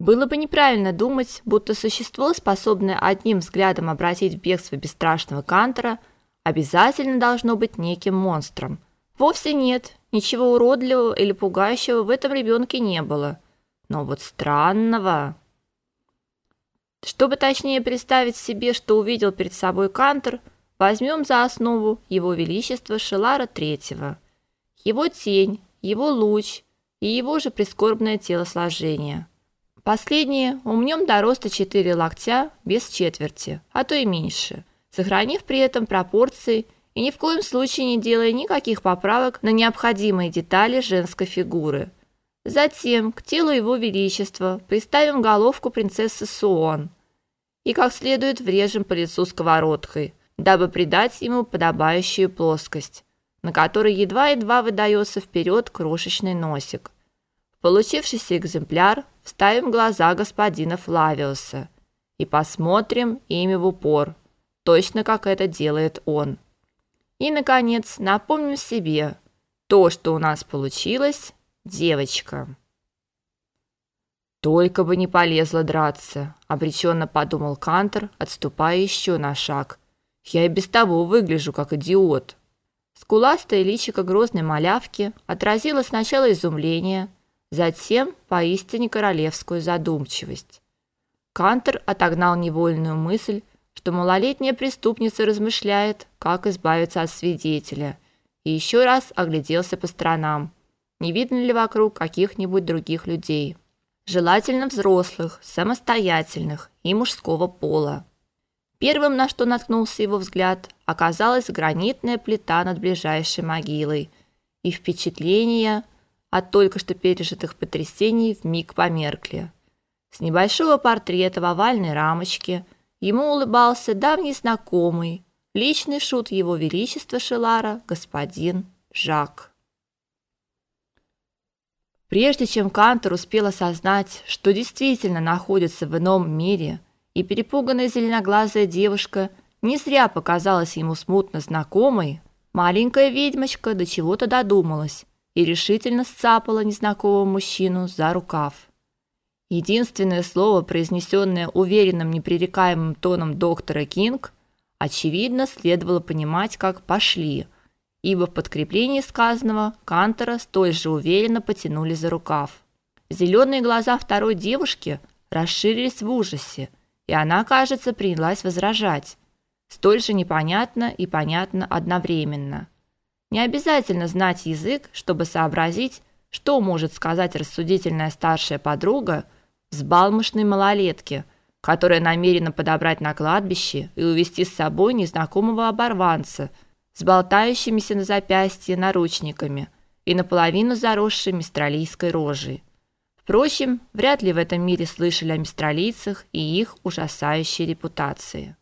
Было бы неправильно думать, будто существо, способное одним взглядом обратить в бегство бесстрашного Кантера, обязательно должно быть неким монстром. Вовсе нет, ничего уродливого или пугающего в этом ребенке не было. Но вот странного... Чтобы точнее представить себе, что увидел перед собой Кантер, возьмем за основу его величество Шелара III. Его тень, его луч и его же прискорбное телосложение – Последнее умнем до роста 4 локтя без четверти, а то и меньше, сохранив при этом пропорции и ни в коем случае не делая никаких поправок на необходимые детали женской фигуры. Затем к телу его величества приставим головку принцессы Суон и как следует врежем по лицу сковородкой, дабы придать ему подобающую плоскость, на которой едва-едва выдается вперед крошечный носик. Получившийся экземпляр вставим глаза господина Флавиуса и посмотрим ими в упор, точно как это делает он. И наконец, напомним себе, то, что у нас получилось, девочка. Только бы не полезла драться, обреченно подумал Кантер, отступая еще на шаг. Я и без того выгляжу как идиот. Скуластое личико грозной малявки отразило сначала изумление, затем поистине королевскую задумчивость. Кантер отогнал невольную мысль, что малолетняя преступница размышляет, как избавиться от свидетеля, и еще раз огляделся по сторонам. Не видно ли вокруг каких-нибудь других людей? Желательно взрослых, самостоятельных и мужского пола. Первым, на что наткнулся его взгляд, оказалась гранитная плита над ближайшей могилой, и впечатление от только что пережитых потрясений вмиг померкли. С небольшого портрета в овальной рамочке ему улыбался давний знакомый, личный шут его величества Шелара, господин Жак. Прежде чем Кантор успел осознать, что действительно находится в ином мире, и перепуганная зеленоглазая девушка не зря показалась ему смутно знакомой, маленькая ведьмочка до чего-то додумалась и решительно сцапала незнакомого мужчину за рукав. Единственное слово, произнесенное уверенным непререкаемым тоном доктора Кинг, очевидно, следовало понимать как «пошли», ибо в подкреплении сказанного Кантера столь же уверенно потянули за рукав. Зеленые глаза второй девушки расширились в ужасе, и она, кажется, принялась возражать. Столь же непонятно и понятно одновременно – не обязательно знать язык, чтобы сообразить, что может сказать рассудительная старшая подруга взбалмошной малолетке, которая намерена подобрать на кладбище и увести с собой незнакомого оборванца с болтающимися на запястье наручниками и наполовину заросшей мистралийской рожей. Впрочем, вряд ли в этом мире слышали о мистралийцах и их ужасающей репутации.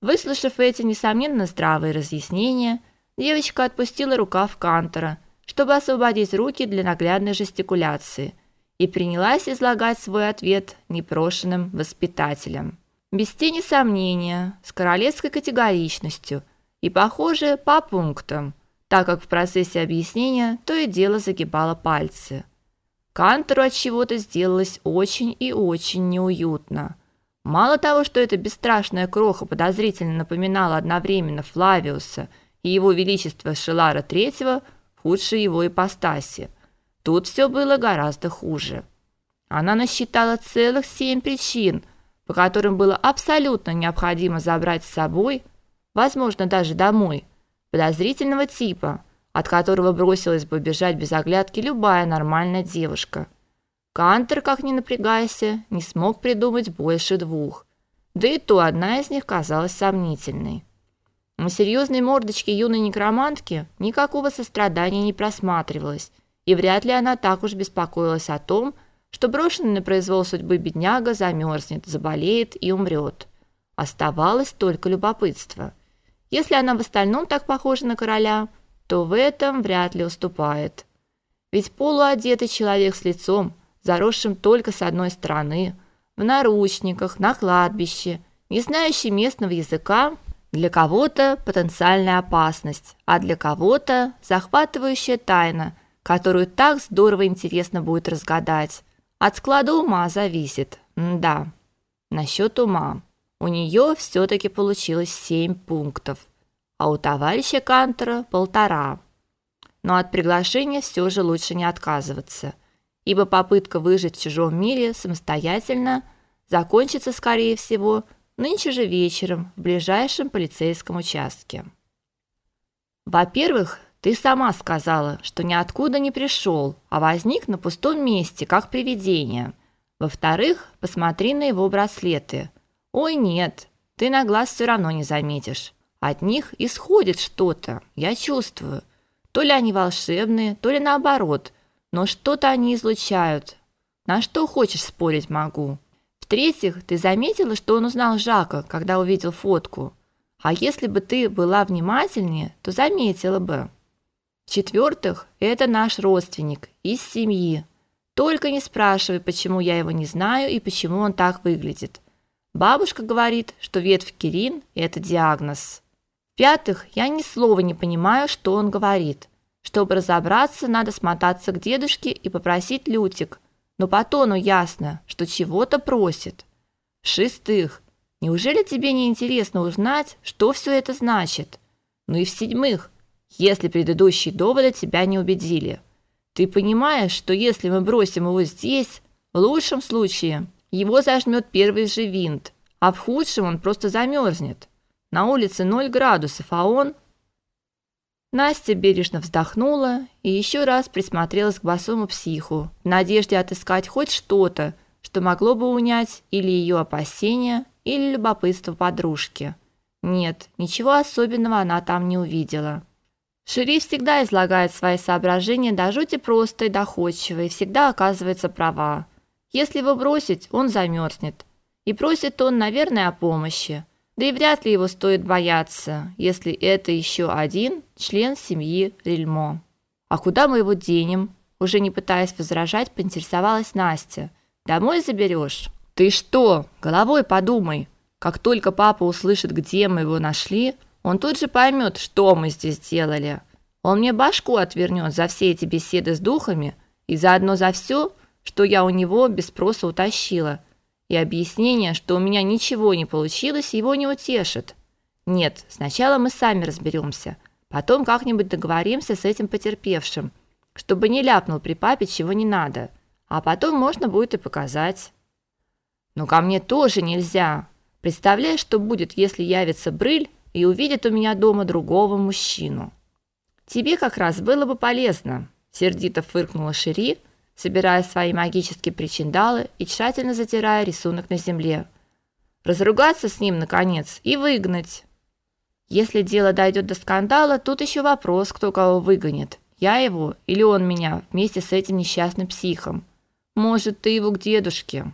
Выслушав эти несомненно здравые разъяснения, Девочка отпустила рукав Кантора, чтобы освободить руки для наглядной жестикуляции, и принялась излагать свой ответ непрошенным воспитателям. Без тени сомнения, с королевской категоричностью и, похоже, по пунктам, так как в процессе объяснения то и дело загибала пальцы. Кантору от чего-то сделалось очень и очень неуютно. Мало того, что эта бесстрашная кроха подозрительно напоминала одновременно Флавиуса и его величество Шелара III в худшей его ипостаси. Тут все было гораздо хуже. Она насчитала целых семь причин, по которым было абсолютно необходимо забрать с собой, возможно, даже домой, подозрительного типа, от которого бросилась бы бежать без оглядки любая нормальная девушка. Кантер, как ни напрягайся, не смог придумать больше двух. Да и то одна из них казалась сомнительной. На серьезной мордочке юной некромантки никакого сострадания не просматривалось, и вряд ли она так уж беспокоилась о том, что брошенный на произвол судьбы бедняга замерзнет, заболеет и умрет. Оставалось только любопытство. Если она в остальном так похожа на короля, то в этом вряд ли уступает. Ведь полуодетый человек с лицом, заросшим только с одной стороны, в наручниках, на кладбище, не знающий местного языка, для кого-то потенциальная опасность, а для кого-то захватывающая тайна, которую так здорово интересно будет разгадать. От склада ума зависит. М да. Насчет ума. У нее все таки получилось семь пунктов, а у товарища Кантера полтора. Но от приглашения все же лучше не отказываться, ибо попытка выжить в чужом мире самостоятельно закончится скорее всего нынче же вечером в ближайшем полицейском участке. Во-первых, ты сама сказала, что ниоткуда не пришел, а возник на пустом месте, как привидение. Во-вторых, посмотри на его браслеты. Ой, нет, ты на глаз все равно не заметишь. От них исходит что-то, я чувствую. То ли они волшебные, то ли наоборот, но что-то они излучают. На что хочешь спорить могу. В-третьих, ты заметила, что он узнал Жака, когда увидел фотку. А если бы ты была внимательнее, то заметила бы. В-четвертых, это наш родственник из семьи. Только не спрашивай, почему я его не знаю и почему он так выглядит. Бабушка говорит, что ветвь Кирин это диагноз. В-пятых, я ни слова не понимаю, что он говорит. Чтобы разобраться, надо смотаться к дедушке и попросить лютик. Но по тону ясно, что чего-то просит. В-шестых, неужели тебе не интересно узнать, что все это значит? Ну и в-седьмых, если предыдущие доводы тебя не убедили. Ты понимаешь, что если мы бросим его здесь, в лучшем случае его зажмет первый же винт, а в худшем он просто замерзнет. На улице 0 градусов, а он Настя бережно вздохнула и еще раз присмотрелась к босому психу, в надежде отыскать хоть что-то, что могло бы унять или ее опасения, или любопытство подружки. Нет, ничего особенного она там не увидела. Шериф всегда излагает свои соображения до жути просто и доходчиво, и всегда оказывается права. Если его бросить, он замерзнет. И просит он, наверное, о помощи. Да и вряд ли его стоит бояться, если это еще один член семьи Рельмо. А куда мы его денем? Уже не пытаясь возражать, поинтересовалась Настя. Домой заберешь? Ты что? Головой подумай. Как только папа услышит, где мы его нашли, он тут же поймет, что мы здесь делали. Он мне башку отвернет за все эти беседы с духами и заодно за все, что я у него без спроса утащила. И объяснение, что у меня ничего не получилось, его не утешит. Нет, сначала мы сами разберемся, потом как-нибудь договоримся с этим потерпевшим, чтобы не ляпнул при папе чего не надо, а потом можно будет и показать. Но ко мне тоже нельзя. Представляешь, что будет, если явится Брыль и увидит у меня дома другого мужчину. Тебе как раз было бы полезно, сердито фыркнула Шири, собирая свои магические причиндалы и тщательно затирая рисунок на земле. Разругаться с ним наконец и выгнать. Если дело дойдет до скандала, тут еще вопрос, кто кого выгонит. Я его или он меня вместе с этим несчастным психом. Может, ты его к дедушке.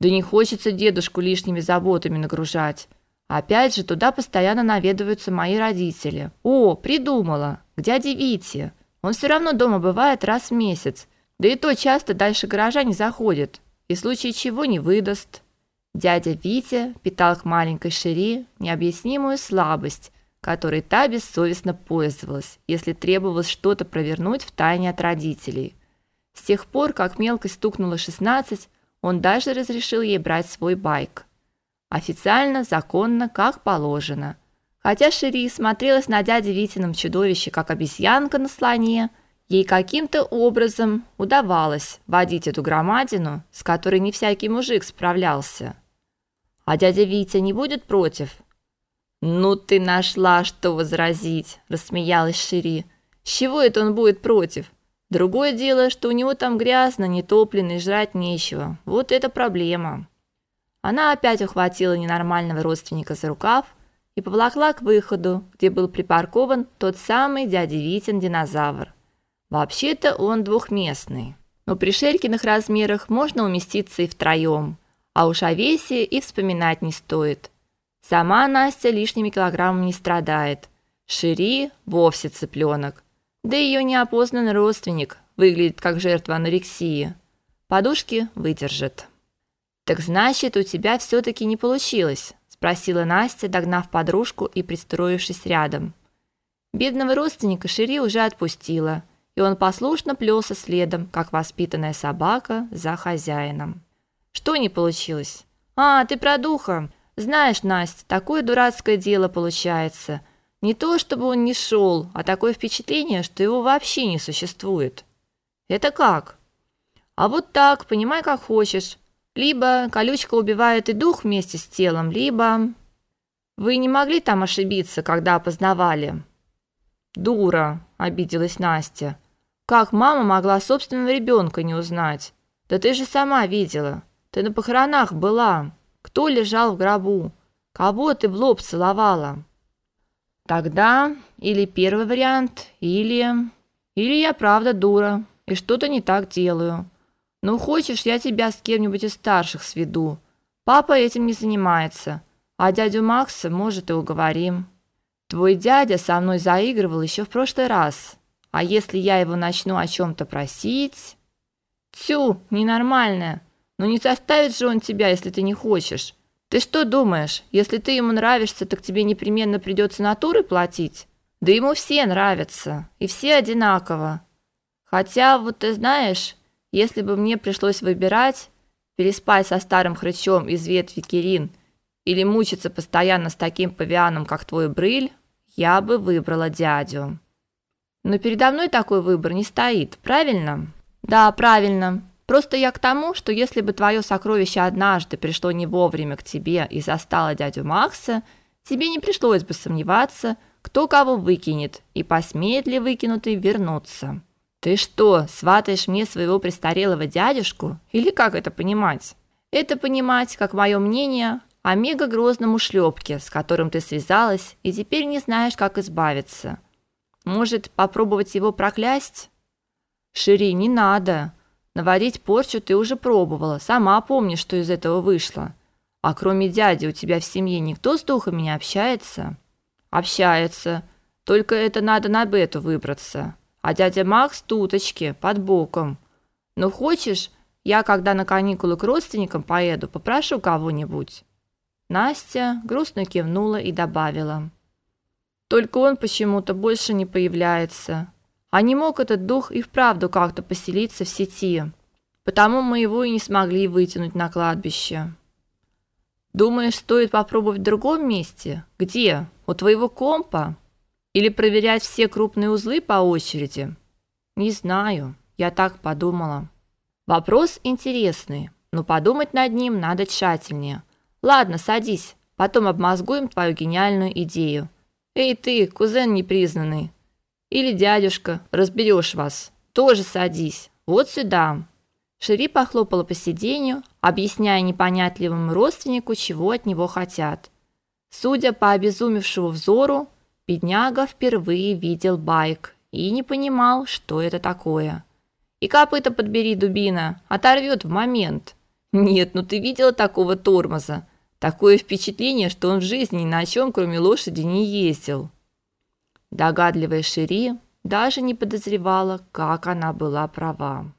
Да не хочется дедушку лишними заботами нагружать. Опять же, туда постоянно наведываются мои родители. О, придумала. К дяде Вите. Он все равно дома бывает раз в месяц. Да и то часто дальше гаража не заходит. И в случае чего не выдаст. Дядя Витя питал к маленькой Шири необъяснимую слабость, которой та бессовестно пользовалась, если требовалось что-то провернуть в тайне от родителей. С тех пор, как мелкой стукнуло 16, он даже разрешил ей брать свой байк. Официально, законно, как положено. Хотя Шири смотрелась на дядю Витином чудовище, как обезьянка на слоне, ей каким-то образом удавалось водить эту громадину, с которой не всякий мужик справлялся. А дядя Витя не будет против? Ну ты нашла, что возразить, рассмеялась Шири. С чего это он будет против? Другое дело, что у него там грязно, нетоплено и жрать нечего. Вот это проблема. Она опять ухватила ненормального родственника за рукав и поволокла к выходу, где был припаркован тот самый дядя Витин динозавр. Вообще-то он двухместный, но при Шелькиных размерах можно уместиться и втроем, а уж о весе и вспоминать не стоит. Сама Настя лишними килограммами не страдает. Шири вовсе цыпленок. Да ее неопознанный родственник выглядит как жертва анорексии. Подушки выдержит. Так значит, у тебя все таки не получилось, спросила Настя, догнав подружку и пристроившись рядом. Бедного родственника Шири уже отпустила, и он послушно плелся следом, как воспитанная собака за хозяином. Что не получилось? А, ты про духа. Знаешь, Настя, такое дурацкое дело получается. Не то чтобы он не шел, а такое впечатление, что его вообще не существует. Это как? А вот так, понимай, как хочешь. Либо колючка убивает и дух вместе с телом, либо вы не могли там ошибиться, когда опознавали. Дура, обиделась Настя. Как мама могла собственного ребенка не узнать? Да ты же сама видела. Ты на похоронах была. Кто лежал в гробу? Кого ты в лоб целовала? Тогда или первый вариант, или или я правда дура и что-то не так делаю. Ну хочешь, я тебя с кем-нибудь из старших сведу. Папа этим не занимается, а дядю Макса, может, и уговорим. Твой дядя со мной заигрывал еще в прошлый раз. А если я его начну о чем то просить? Тю, ненормальная. Ну не заставит же он тебя, если ты не хочешь. Ты что думаешь, если ты ему нравишься, так тебе непременно придется натурой платить? Да ему все нравятся, и все одинаково. Хотя вот ты знаешь, если бы мне пришлось выбирать, переспать со старым хрычом из ветви Кирин или мучиться постоянно с таким павианом, как твой Брыль, я бы выбрала дядю. Но передо мной такой выбор не стоит, правильно? Да, правильно. Просто я к тому, что если бы твое сокровище однажды пришло не вовремя к тебе и застало дядю Макса, тебе не пришлось бы сомневаться, кто кого выкинет и посмеет ли выкинутый вернуться. Ты что, сватаешь мне своего престарелого дядюшку или как это понимать? Это понимать, как мое мнение, о мега грозном ушлепке, с которым ты связалась и теперь не знаешь, как избавиться. Может, попробовать его проклясть? Шири, не надо. Наводить порчу ты уже пробовала, сама помнишь, что из этого вышло. А кроме дяди у тебя в семье никто с духами не общается? Общается. Только это надо на бету выбраться. А дядя Макс туточки, под боком. Ну хочешь, я когда на каникулы к родственникам поеду, попрошу кого-нибудь. Настя грустно кивнула и добавила: Только он почему-то больше не появляется. А не мог этот дух и вправду как-то поселиться в сети. Потому мы его и не смогли вытянуть на кладбище. Думаешь, стоит попробовать в другом месте? Где? У твоего компа? Или проверять все крупные узлы по очереди? Не знаю, я так подумала. Вопрос интересный, но подумать над ним надо тщательнее. Ладно, садись, потом обмозгуем твою гениальную идею. Эй ты, кузен непризнанный. Или дядюшка, разберешь вас. Тоже садись. Вот сюда. Шири похлопала по сиденью, объясняя непонятливому родственнику, чего от него хотят. Судя по обезумевшему взору, бедняга впервые видел байк и не понимал, что это такое. И копыта подбери, дубина, оторвет в момент. Нет, ну ты видела такого тормоза? Такое впечатление, что он в жизни ни на чем, кроме лошади, не ездил. Догадливая Шири даже не подозревала, как она была права.